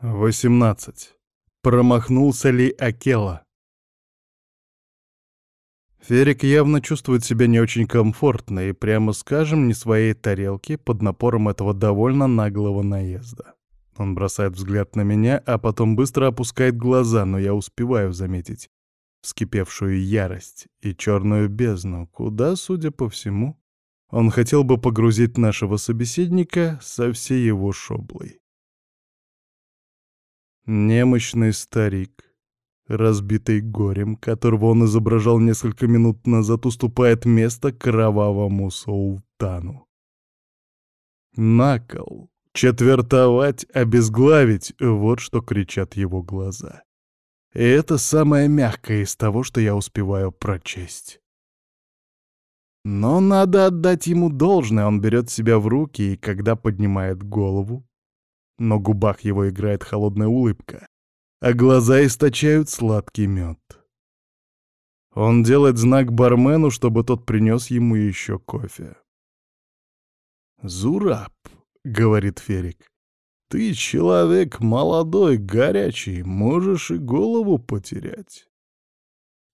18. Промахнулся ли Акела? Ферик явно чувствует себя не очень комфортно и, прямо скажем, не своей тарелки под напором этого довольно наглого наезда. Он бросает взгляд на меня, а потом быстро опускает глаза, но я успеваю заметить вскипевшую ярость и черную бездну, куда, судя по всему, он хотел бы погрузить нашего собеседника со всей его шоблой. Немощный старик, разбитый горем, которого он изображал несколько минут назад, уступает место кровавому султану. Накол, четвертовать, обезглавить — вот что кричат его глаза. И это самое мягкое из того, что я успеваю прочесть. Но надо отдать ему должное, он берет себя в руки, и когда поднимает голову, но губах его играет холодная улыбка, а глаза источают сладкий мед. Он делает знак бармену, чтобы тот принес ему еще кофе. «Зураб», — говорит Ферик, — «ты человек молодой, горячий, можешь и голову потерять.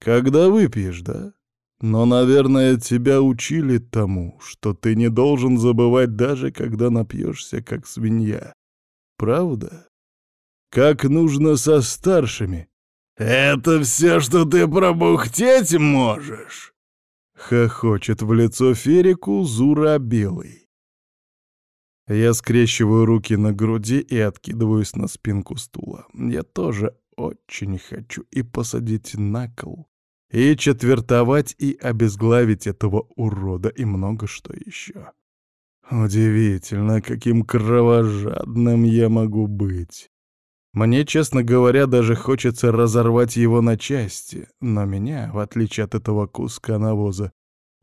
Когда выпьешь, да? Но, наверное, тебя учили тому, что ты не должен забывать даже, когда напьешься, как свинья. Правда? Как нужно со старшими. «Это все, что ты пробухтеть можешь?» Хохочет в лицо Ферику Зура Белый. Я скрещиваю руки на груди и откидываюсь на спинку стула. Я тоже очень хочу и посадить на кол, и четвертовать и обезглавить этого урода и много что еще. Удивительно, каким кровожадным я могу быть. Мне, честно говоря, даже хочется разорвать его на части, но меня, в отличие от этого куска навоза,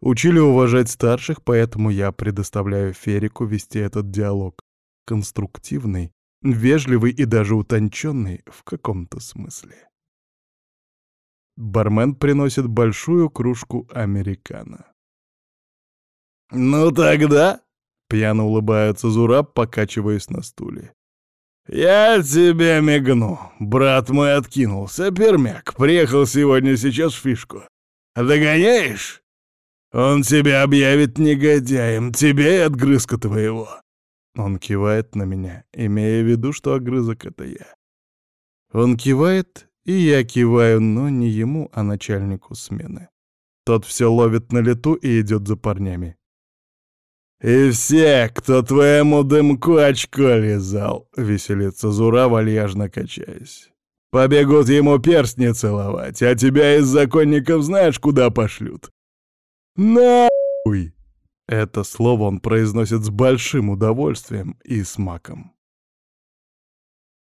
учили уважать старших, поэтому я предоставляю Ферику вести этот диалог. Конструктивный, вежливый и даже утонченный в каком-то смысле. Бармен приносит большую кружку американо. «Ну тогда», Пьяно улыбается Зураб, покачиваясь на стуле. «Я тебе мигну. Брат мой откинулся, пермяк. Приехал сегодня сейчас в фишку. Догоняешь? Он тебя объявит негодяем, тебе и отгрызка твоего». Он кивает на меня, имея в виду, что огрызок — это я. Он кивает, и я киваю, но не ему, а начальнику смены. Тот все ловит на лету и идет за парнями. «И все, кто твоему дымку очко лизал», — веселится Зура, вальяжно качаясь. «Побегут ему перстни целовать, а тебя из законников знаешь, куда пошлют?» «Нахуй!» Это слово он произносит с большим удовольствием и смаком.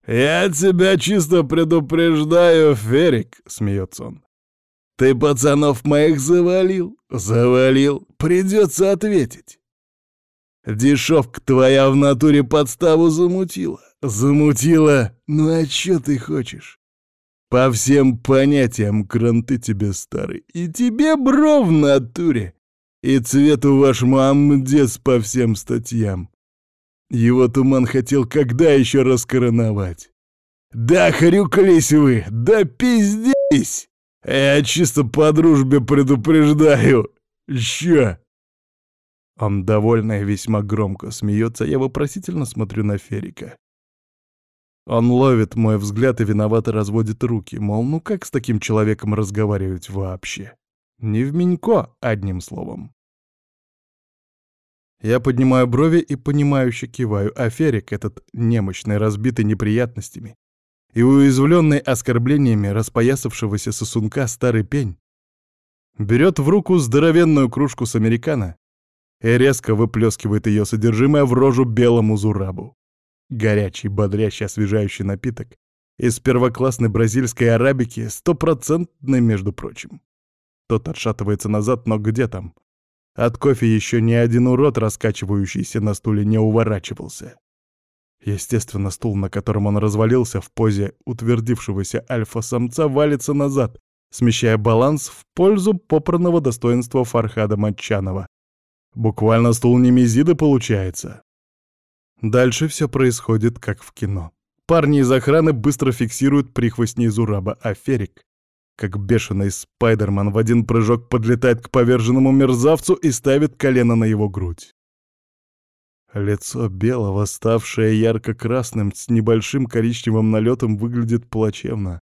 «Я тебя чисто предупреждаю, Ферик», — смеется он. «Ты пацанов моих завалил, завалил, придется ответить». Дешевка твоя в натуре подставу замутила. Замутила? Ну а чё ты хочешь? По всем понятиям кранты тебе старый. И тебе бро в натуре. И цвету вашему амдец по всем статьям. Его туман хотел когда еще раскороновать? Да хрюкались вы, да пиздись! Я чисто по дружбе предупреждаю. Ща! Он довольно весьма громко смеется, я вопросительно смотрю на Ферика. Он ловит мой взгляд и виновато разводит руки, мол, ну как с таким человеком разговаривать вообще? Не в Минько, одним словом. Я поднимаю брови и понимающе киваю, а Ферик, этот немощный, разбитый неприятностями и уязвленный оскорблениями распоясавшегося сосунка старый пень, берет в руку здоровенную кружку с американо и резко выплескивает ее содержимое в рожу белому зурабу. Горячий, бодрящий, освежающий напиток из первоклассной бразильской арабики, стопроцентный, между прочим. Тот отшатывается назад, но где там? От кофе еще ни один урод, раскачивающийся на стуле, не уворачивался. Естественно, стул, на котором он развалился в позе утвердившегося альфа-самца, валится назад, смещая баланс в пользу попранного достоинства Фархада Матчанова, Буквально стул Немезида получается. Дальше все происходит как в кино. Парни из охраны быстро фиксируют прихвостней Зураба, а Ферик, как бешеный спайдерман, в один прыжок подлетает к поверженному мерзавцу и ставит колено на его грудь. Лицо белого, ставшее ярко-красным, с небольшим коричневым налетом, выглядит плачевно.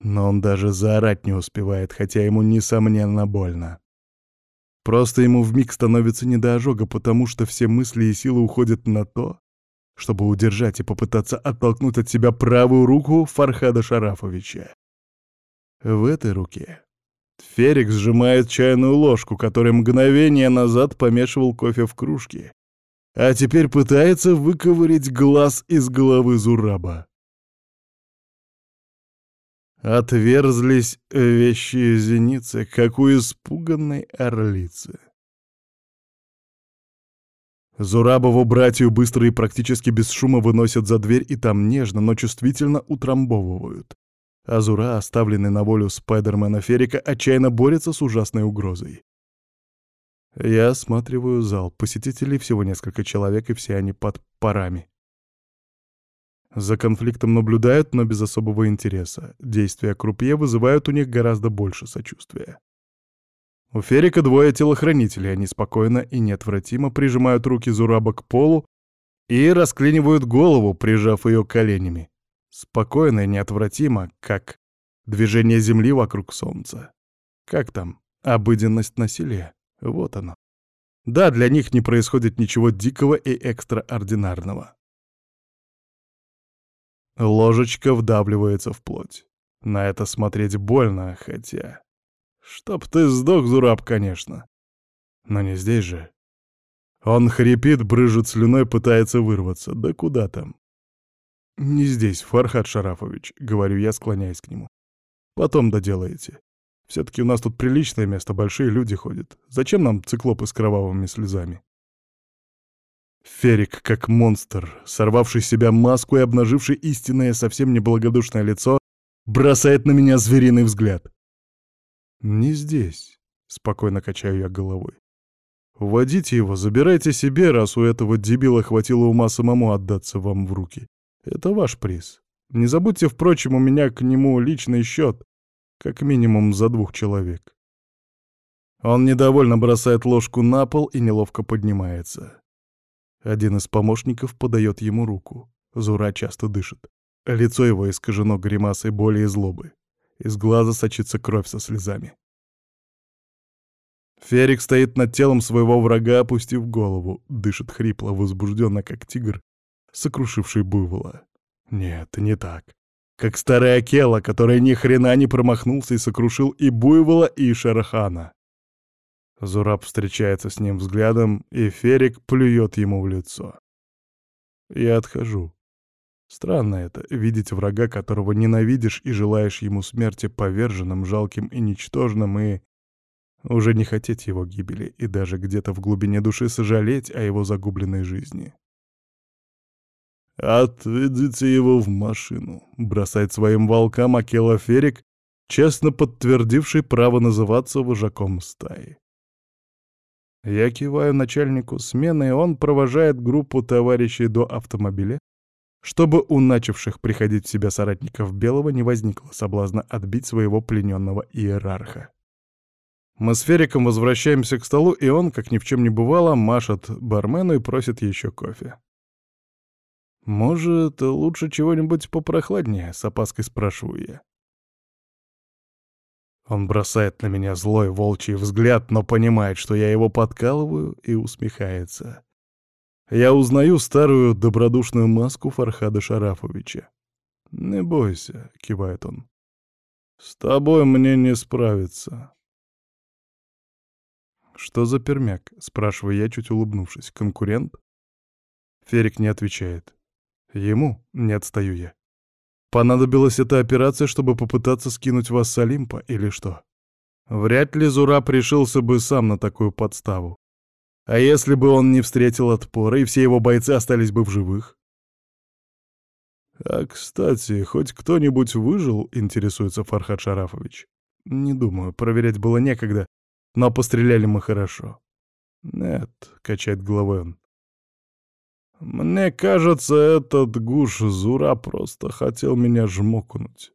Но он даже заорать не успевает, хотя ему, несомненно, больно. Просто ему вмиг становится не до ожога, потому что все мысли и силы уходят на то, чтобы удержать и попытаться оттолкнуть от себя правую руку Фархада Шарафовича. В этой руке Ферик сжимает чайную ложку, которой мгновение назад помешивал кофе в кружке, а теперь пытается выковырять глаз из головы Зураба. Отверзлись вещи зеницы, как у испуганной орлицы. Зурабову братью быстро и практически без шума выносят за дверь и там нежно, но чувствительно утрамбовывают. Азура, оставленный на волю Спайдермена Ферика, отчаянно борется с ужасной угрозой. Я осматриваю зал. Посетителей всего несколько человек, и все они под парами. За конфликтом наблюдают, но без особого интереса. Действия крупье вызывают у них гораздо больше сочувствия. У Ферика двое телохранителей, они спокойно и неотвратимо прижимают руки Зураба к полу и расклинивают голову, прижав ее коленями. Спокойно и неотвратимо, как движение Земли вокруг Солнца. Как там? Обыденность насилия. Вот оно. Да, для них не происходит ничего дикого и экстраординарного. Ложечка вдавливается в плоть. На это смотреть больно, хотя... Чтоб ты сдох, Зураб, конечно. Но не здесь же. Он хрипит, брыжет слюной, пытается вырваться. Да куда там? «Не здесь, Фархад Шарафович», — говорю я, склоняясь к нему. «Потом доделаете. Все-таки у нас тут приличное место, большие люди ходят. Зачем нам циклопы с кровавыми слезами? Ферик, как монстр, сорвавший себя маску и обнаживший истинное, совсем неблагодушное лицо, бросает на меня звериный взгляд. «Не здесь», — спокойно качаю я головой. «Уводите его, забирайте себе, раз у этого дебила хватило ума самому отдаться вам в руки. Это ваш приз. Не забудьте, впрочем, у меня к нему личный счет. Как минимум за двух человек. Он недовольно бросает ложку на пол и неловко поднимается. Один из помощников подает ему руку. Зура часто дышит. Лицо его искажено гримасой боли и злобы. Из глаза сочится кровь со слезами. Ферик стоит над телом своего врага, опустив голову, дышит хрипло, возбужденно, как тигр, сокрушивший буйвола. Нет, не так как старый Акела, который ни хрена не промахнулся и сокрушил и Буйвола, и Шарахана. Зураб встречается с ним взглядом, и Ферик плюет ему в лицо. Я отхожу. Странно это — видеть врага, которого ненавидишь и желаешь ему смерти поверженным, жалким и ничтожным, и уже не хотеть его гибели, и даже где-то в глубине души сожалеть о его загубленной жизни. «Отведите его в машину», — бросает своим волкам Акела Ферик, честно подтвердивший право называться вожаком стаи. Я киваю начальнику смены, и он провожает группу товарищей до автомобиля, чтобы у начавших приходить в себя соратников Белого не возникло соблазна отбить своего плененного иерарха. Мы с Фериком возвращаемся к столу, и он, как ни в чем не бывало, машет бармену и просит еще кофе. «Может, лучше чего-нибудь попрохладнее?» — с опаской спрашиваю я. Он бросает на меня злой волчий взгляд, но понимает, что я его подкалываю, и усмехается. Я узнаю старую добродушную маску Фархада Шарафовича. «Не бойся», — кивает он. «С тобой мне не справиться». «Что за пермяк?» — спрашиваю я, чуть улыбнувшись. «Конкурент?» Ферик не отвечает. Ему не отстаю я. Понадобилась эта операция, чтобы попытаться скинуть вас с Олимпа или что? Вряд ли Зураб решился бы сам на такую подставу. А если бы он не встретил отпора, и все его бойцы остались бы в живых? «А, кстати, хоть кто-нибудь выжил?» — интересуется Фархад Шарафович. «Не думаю, проверять было некогда, но постреляли мы хорошо». «Нет», — качает головой он. Мне кажется, этот гуш Зура просто хотел меня жмокнуть.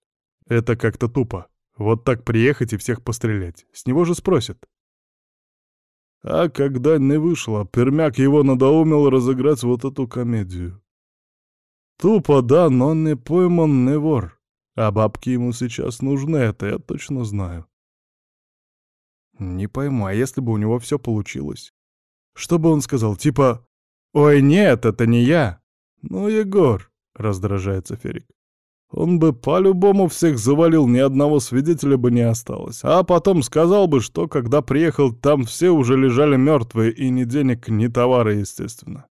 Это как-то тупо. Вот так приехать и всех пострелять. С него же спросят. А когда не вышло, Пермяк его надоумил разыграть вот эту комедию. Тупо, да, но не пойман, не вор. А бабки ему сейчас нужны, это я точно знаю. Не пойму, а если бы у него все получилось? Что бы он сказал? Типа «Ой, нет, это не я!» «Ну, Егор!» — раздражается Ферик. Он бы по-любому всех завалил, ни одного свидетеля бы не осталось. А потом сказал бы, что когда приехал, там все уже лежали мертвые, и ни денег, ни товара, естественно.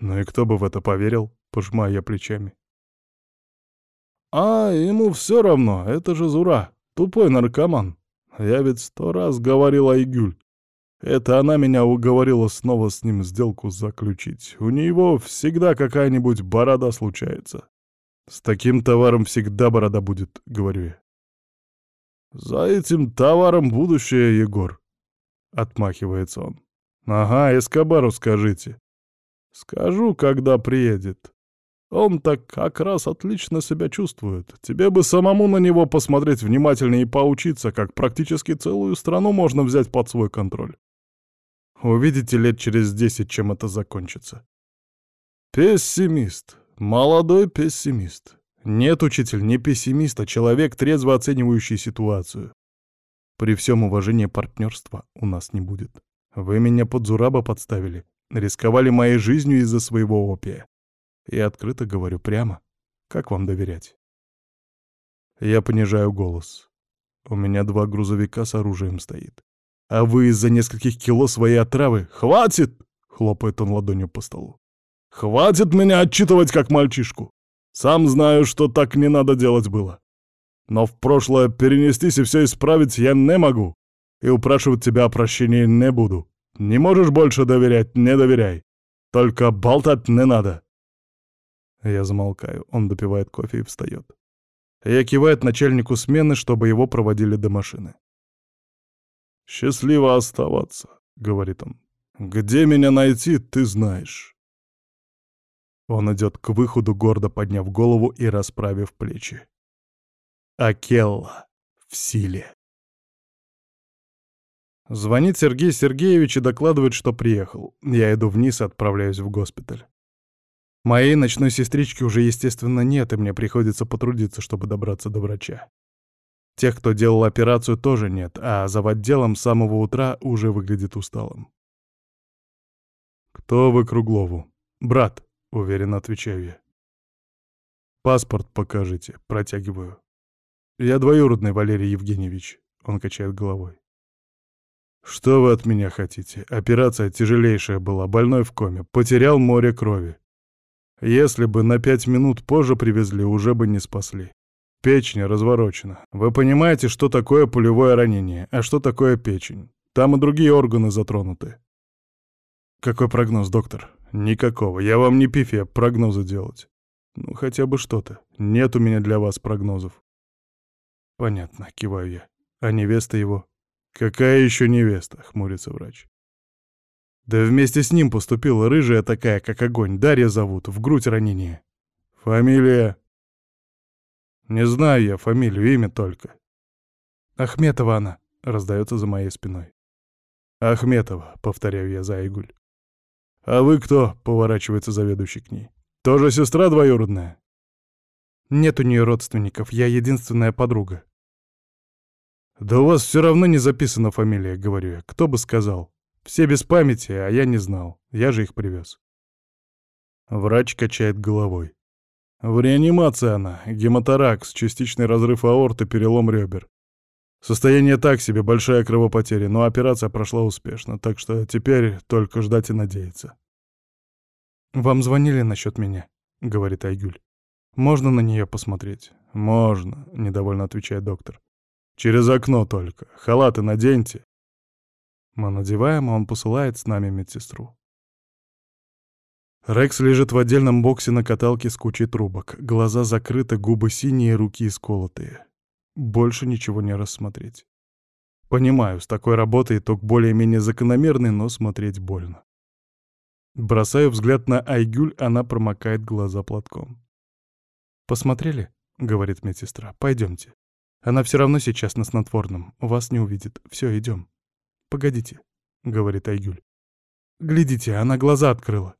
Ну и кто бы в это поверил, пожимая я плечами. А ему все равно, это же Зура, тупой наркоман. Я ведь сто раз говорил Айгюль. Это она меня уговорила снова с ним сделку заключить. У него всегда какая-нибудь борода случается. «С таким товаром всегда борода будет», — говорю я. «За этим товаром будущее, Егор», — отмахивается он. «Ага, Эскобару скажите». «Скажу, когда приедет. Он так как раз отлично себя чувствует. Тебе бы самому на него посмотреть внимательнее и поучиться, как практически целую страну можно взять под свой контроль. Увидите лет через десять, чем это закончится. Пессимист. Молодой пессимист. Нет, учитель, не пессимист, а человек, трезво оценивающий ситуацию. При всем уважении партнерства у нас не будет. Вы меня под Зураба подставили, рисковали моей жизнью из-за своего опия. И открыто говорю прямо, как вам доверять? Я понижаю голос. У меня два грузовика с оружием стоит. А вы из-за нескольких кило своей отравы... Хватит! Хлопает он ладонью по столу. Хватит меня отчитывать как мальчишку. Сам знаю, что так не надо делать было. Но в прошлое перенестись и все исправить я не могу. И упрашивать тебя о прощении не буду. Не можешь больше доверять — не доверяй. Только болтать не надо. Я замолкаю. Он допивает кофе и встает. Я кивает начальнику смены, чтобы его проводили до машины. «Счастливо оставаться», — говорит он. «Где меня найти, ты знаешь». Он идет к выходу, гордо подняв голову и расправив плечи. Акелла в силе. Звонит Сергей Сергеевич и докладывает, что приехал. Я иду вниз и отправляюсь в госпиталь. Моей ночной сестрички уже, естественно, нет, и мне приходится потрудиться, чтобы добраться до врача. Тех, кто делал операцию, тоже нет, а за отделом с самого утра уже выглядит усталым. «Кто вы Круглову?» «Брат», — уверенно отвечаю я. «Паспорт покажите», — протягиваю. «Я двоюродный, Валерий Евгеньевич», — он качает головой. «Что вы от меня хотите? Операция тяжелейшая была, больной в коме, потерял море крови. Если бы на пять минут позже привезли, уже бы не спасли. Печень разворочена. Вы понимаете, что такое пулевое ранение, а что такое печень? Там и другие органы затронуты. Какой прогноз, доктор? Никакого. Я вам не пифия прогнозы делать. Ну, хотя бы что-то. Нет у меня для вас прогнозов. Понятно, киваю я. А невеста его? Какая еще невеста? Хмурится врач. Да вместе с ним поступила рыжая такая, как огонь. Дарья зовут, в грудь ранение. Фамилия? Не знаю я фамилию, имя только. Ахметова она, раздается за моей спиной. Ахметова, повторяю я за Айгуль. «А вы кто?» — поворачивается заведующий к ней. «Тоже сестра двоюродная?» «Нет у нее родственников, я единственная подруга». «Да у вас все равно не записана фамилия», — говорю я. «Кто бы сказал? Все без памяти, а я не знал. Я же их привез». Врач качает головой. В реанимации она. Гемоторакс, частичный разрыв аорты, перелом ребер. Состояние так себе, большая кровопотеря, но операция прошла успешно, так что теперь только ждать и надеяться. «Вам звонили насчет меня?» — говорит Айгуль. «Можно на нее посмотреть?» «Можно», — недовольно отвечает доктор. «Через окно только. Халаты наденьте». Мы надеваем, а он посылает с нами медсестру. Рекс лежит в отдельном боксе на каталке с кучей трубок. Глаза закрыты, губы синие, руки исколотые. Больше ничего не рассмотреть. Понимаю, с такой работой итог более-менее закономерный, но смотреть больно. Бросаю взгляд на Айгюль, она промокает глаза платком. «Посмотрели?» — говорит медсестра. «Пойдемте. Она все равно сейчас на снотворном. Вас не увидит. Все, идем». «Погодите», — говорит Айгюль. «Глядите, она глаза открыла».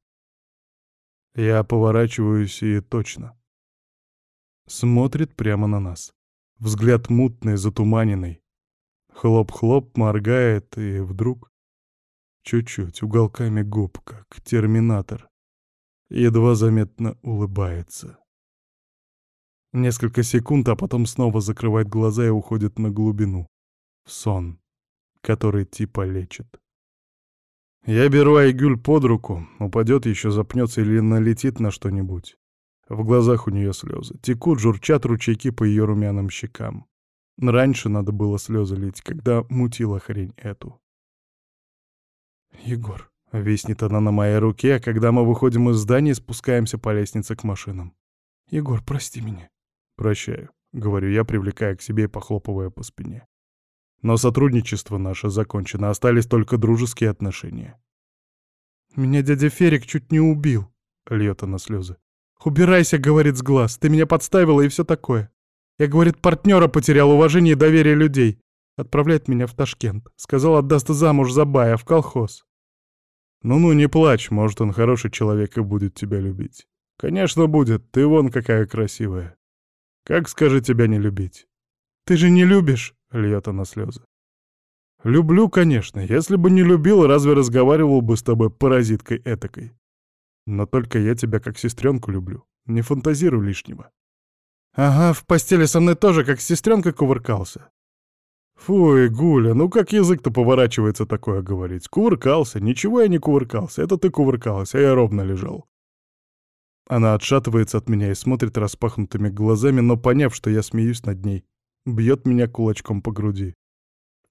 Я поворачиваюсь и точно. Смотрит прямо на нас. Взгляд мутный, затуманенный. Хлоп-хлоп, моргает, и вдруг... Чуть-чуть, уголками губ, как терминатор. Едва заметно улыбается. Несколько секунд, а потом снова закрывает глаза и уходит на глубину. В сон, который типа лечит. Я беру Айгюль под руку, упадет еще, запнется или налетит на что-нибудь. В глазах у нее слезы. Текут, журчат ручейки по ее румяным щекам. Раньше надо было слезы лить, когда мутила хрень эту. «Егор», — виснет она на моей руке, а когда мы выходим из здания, спускаемся по лестнице к машинам. «Егор, прости меня». «Прощаю», — говорю я, привлекая к себе и похлопывая по спине. Но сотрудничество наше закончено, остались только дружеские отношения. «Меня дядя Ферик чуть не убил», — льет она слезы. «Убирайся», — говорит с глаз, — «ты меня подставила и все такое». Я, говорит, партнера потерял, уважение и доверие людей. Отправляет меня в Ташкент. Сказал, отдаст замуж за Бая в колхоз. Ну-ну, не плачь, может, он хороший человек и будет тебя любить. Конечно, будет, ты вон какая красивая. Как, скажи, тебя не любить? Ты же не любишь, — льет она слезы. «Люблю, конечно. Если бы не любил, разве разговаривал бы с тобой паразиткой этакой? Но только я тебя как сестренку люблю. Не фантазируй лишнего». «Ага, в постели со мной тоже как сестренка кувыркался». «Фуй, Гуля, ну как язык-то поворачивается такое говорить? Кувыркался, ничего я не кувыркался, это ты кувыркалась, а я ровно лежал». Она отшатывается от меня и смотрит распахнутыми глазами, но поняв, что я смеюсь над ней, Бьет меня кулачком по груди.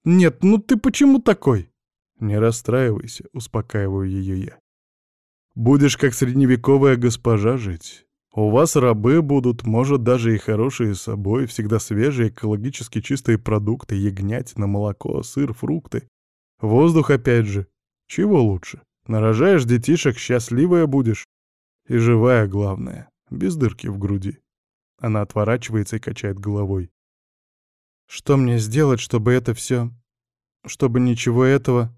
«Нет, ну ты почему такой?» «Не расстраивайся», — успокаиваю ее я. «Будешь как средневековая госпожа жить. У вас рабы будут, может, даже и хорошие с собой, всегда свежие, экологически чистые продукты, ягнятина, молоко, сыр, фрукты. Воздух опять же. Чего лучше? Нарожаешь детишек, счастливая будешь. И живая, главное, без дырки в груди». Она отворачивается и качает головой. Что мне сделать, чтобы это все... Чтобы ничего этого...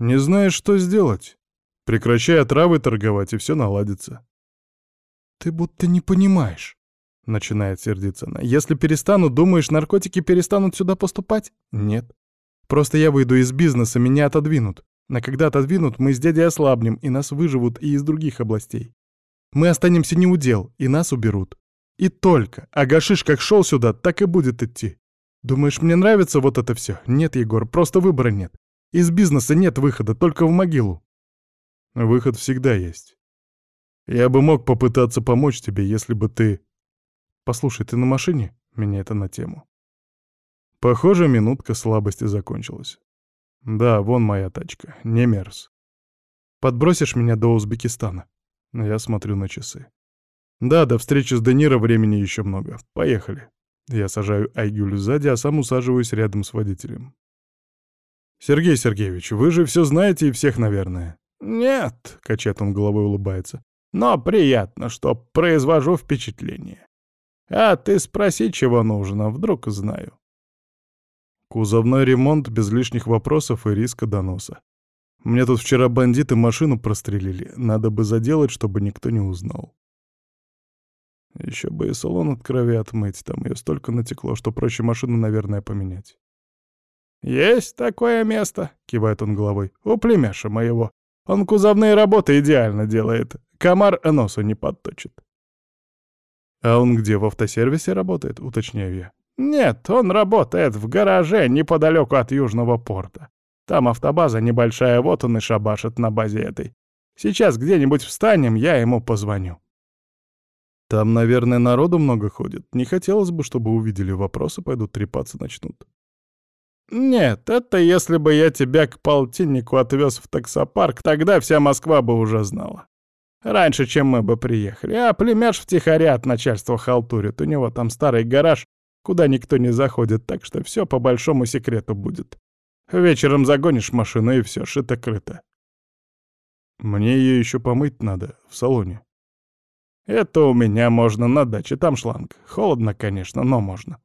Не знаешь, что сделать? Прекращай отравы торговать, и все наладится. Ты будто не понимаешь. Начинает сердиться она. Если перестану, думаешь, наркотики перестанут сюда поступать? Нет. Просто я выйду из бизнеса, меня отодвинут. А когда отодвинут, мы с дядей ослабнем, и нас выживут и из других областей. Мы останемся не у дел, и нас уберут. И только. А гашиш как шел сюда, так и будет идти. Думаешь, мне нравится вот это все? Нет, Егор, просто выбора нет. Из бизнеса нет выхода, только в могилу. Выход всегда есть. Я бы мог попытаться помочь тебе, если бы ты... Послушай, ты на машине? Меня это на тему. Похоже, минутка слабости закончилась. Да, вон моя тачка, не мерз. Подбросишь меня до Узбекистана? Я смотрю на часы. Да, до встречи с Де времени еще много. Поехали. Я сажаю Айгюль сзади, а сам усаживаюсь рядом с водителем. «Сергей Сергеевич, вы же все знаете и всех, наверное». «Нет», — качает он головой, улыбается. «Но приятно, что произвожу впечатление. А ты спроси, чего нужно, вдруг знаю». Кузовной ремонт без лишних вопросов и риска доноса. Мне тут вчера бандиты машину прострелили. Надо бы заделать, чтобы никто не узнал. Еще бы и салон от крови отмыть, там ее столько натекло, что проще машину, наверное, поменять. «Есть такое место», — кивает он головой, — «у племяша моего. Он кузовные работы идеально делает. Комар носу не подточит». «А он где, в автосервисе работает?» — уточняю я. «Нет, он работает в гараже неподалеку от Южного порта. Там автобаза небольшая, вот он и шабашит на базе этой. Сейчас где-нибудь встанем, я ему позвоню». Там, наверное, народу много ходит. Не хотелось бы, чтобы увидели вопросы, пойдут трепаться начнут. Нет, это если бы я тебя к полтиннику отвез в таксопарк, тогда вся Москва бы уже знала. Раньше, чем мы бы приехали. А племяш втихаря от начальства халтурит. У него там старый гараж, куда никто не заходит, так что все по большому секрету будет. Вечером загонишь машину, и все, шито-крыто. Мне ее еще помыть надо, в салоне. Это у меня можно на даче, там шланг. Холодно, конечно, но можно.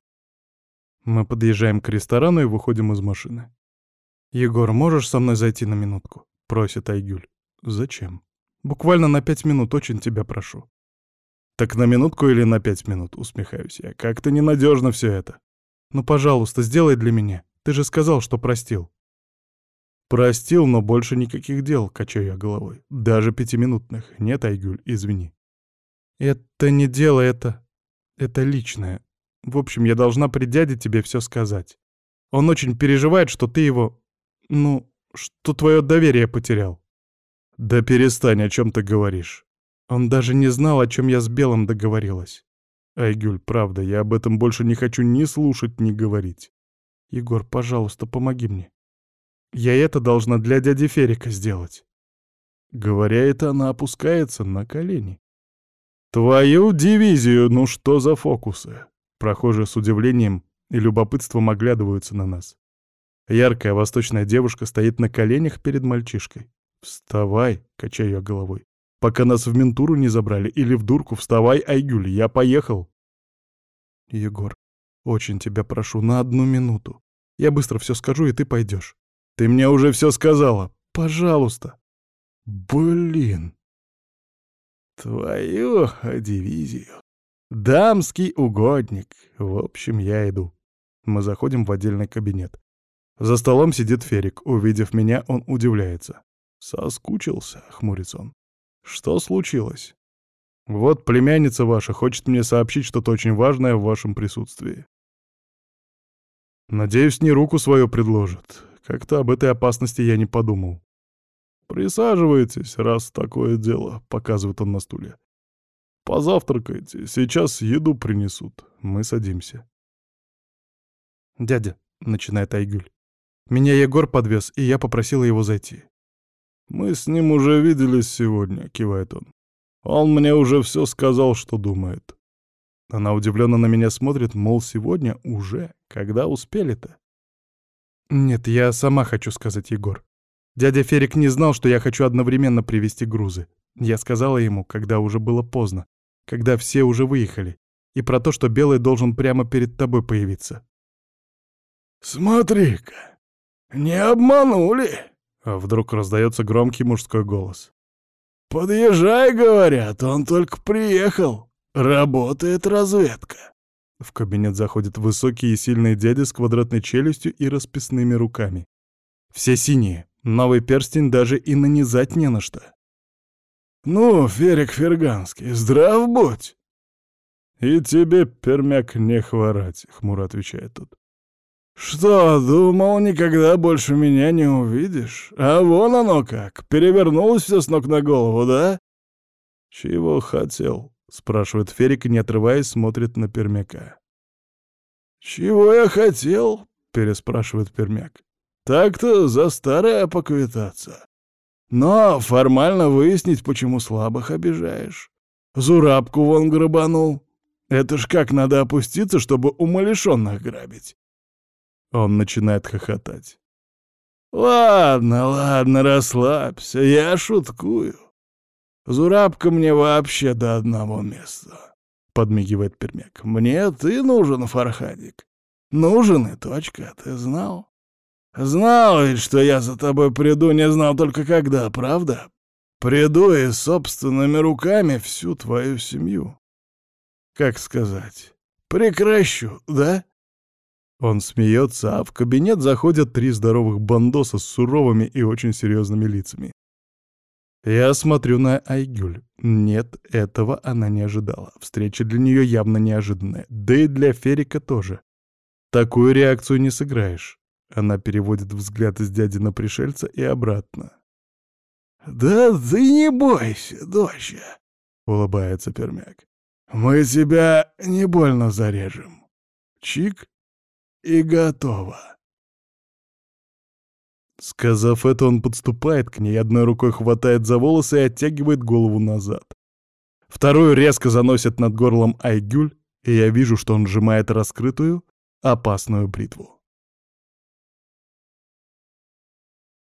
Мы подъезжаем к ресторану и выходим из машины. «Егор, можешь со мной зайти на минутку?» — просит Айгюль. «Зачем?» «Буквально на пять минут, очень тебя прошу». «Так на минутку или на пять минут?» — усмехаюсь я. «Как-то ненадежно все это». «Ну, пожалуйста, сделай для меня. Ты же сказал, что простил». «Простил, но больше никаких дел», — качаю я головой. «Даже пятиминутных. Нет, Айгюль, извини». «Это не дело, это... это личное. В общем, я должна при дяде тебе все сказать. Он очень переживает, что ты его... Ну, что твое доверие потерял. Да перестань, о чем ты говоришь. Он даже не знал, о чем я с Белым договорилась. Айгюль, правда, я об этом больше не хочу ни слушать, ни говорить. Егор, пожалуйста, помоги мне. Я это должна для дяди Ферика сделать. Говоря это, она опускается на колени. Твою дивизию, ну что за фокусы? Прохожие с удивлением и любопытством оглядываются на нас. Яркая восточная девушка стоит на коленях перед мальчишкой. «Вставай!» — качаю я головой. «Пока нас в ментуру не забрали или в дурку, вставай, Айгюль, я поехал!» «Егор, очень тебя прошу, на одну минуту. Я быстро все скажу, и ты пойдешь. Ты мне уже все сказала. Пожалуйста!» «Блин!» «Твою дивизию!» Дамский угодник. В общем, я иду. Мы заходим в отдельный кабинет. За столом сидит Ферик. Увидев меня, он удивляется. Соскучился, хмурится он. Что случилось? Вот племянница ваша хочет мне сообщить что-то очень важное в вашем присутствии. Надеюсь, не руку свою предложит. Как-то об этой опасности я не подумал. «Присаживайтесь, раз такое дело», — показывает он на стуле. «Позавтракайте, сейчас еду принесут. Мы садимся». «Дядя», — начинает Айгюль, — «меня Егор подвез, и я попросила его зайти». «Мы с ним уже виделись сегодня», — кивает он. «Он мне уже все сказал, что думает». Она удивленно на меня смотрит, мол, сегодня уже, когда успели-то? «Нет, я сама хочу сказать, Егор. Дядя Ферик не знал, что я хочу одновременно привезти грузы. Я сказала ему, когда уже было поздно когда все уже выехали, и про то, что Белый должен прямо перед тобой появиться. «Смотри-ка, не обманули!» А вдруг раздается громкий мужской голос. «Подъезжай, — говорят, — он только приехал. Работает разведка». В кабинет заходят высокие и сильные дяди с квадратной челюстью и расписными руками. Все синие, новый перстень даже и нанизать не на что. «Ну, Ферик Ферганский, здрав будь!» «И тебе, пермяк, не хворать», — хмуро отвечает тот. «Что, думал, никогда больше меня не увидишь? А вон оно как, перевернулось все с ног на голову, да?» «Чего хотел?» — спрашивает Ферик не отрываясь, смотрит на пермяка. «Чего я хотел?» — переспрашивает пермяк. «Так-то за старое поквитаться. Но формально выяснить, почему слабых обижаешь. Зурабку вон грабанул. Это ж как надо опуститься, чтобы умалишенных грабить. Он начинает хохотать. «Ладно, ладно, расслабься, я шуткую. Зурабка мне вообще до одного места», — подмигивает Пермяк. «Мне ты нужен, Фархадик. Нужен и точка, ты знал?» Знал ведь, что я за тобой приду, не знал только когда, правда? Приду и собственными руками всю твою семью. Как сказать? Прекращу, да? Он смеется, а в кабинет заходят три здоровых бандоса с суровыми и очень серьезными лицами. Я смотрю на Айгюль. Нет, этого она не ожидала. Встреча для нее явно неожиданная. Да и для Ферика тоже. Такую реакцию не сыграешь. Она переводит взгляд из дяди на пришельца и обратно. «Да ты не бойся, доча!» — улыбается Пермяк. «Мы тебя не больно зарежем. Чик и готово!» Сказав это, он подступает к ней, одной рукой хватает за волосы и оттягивает голову назад. Вторую резко заносит над горлом Айгюль, и я вижу, что он сжимает раскрытую, опасную бритву.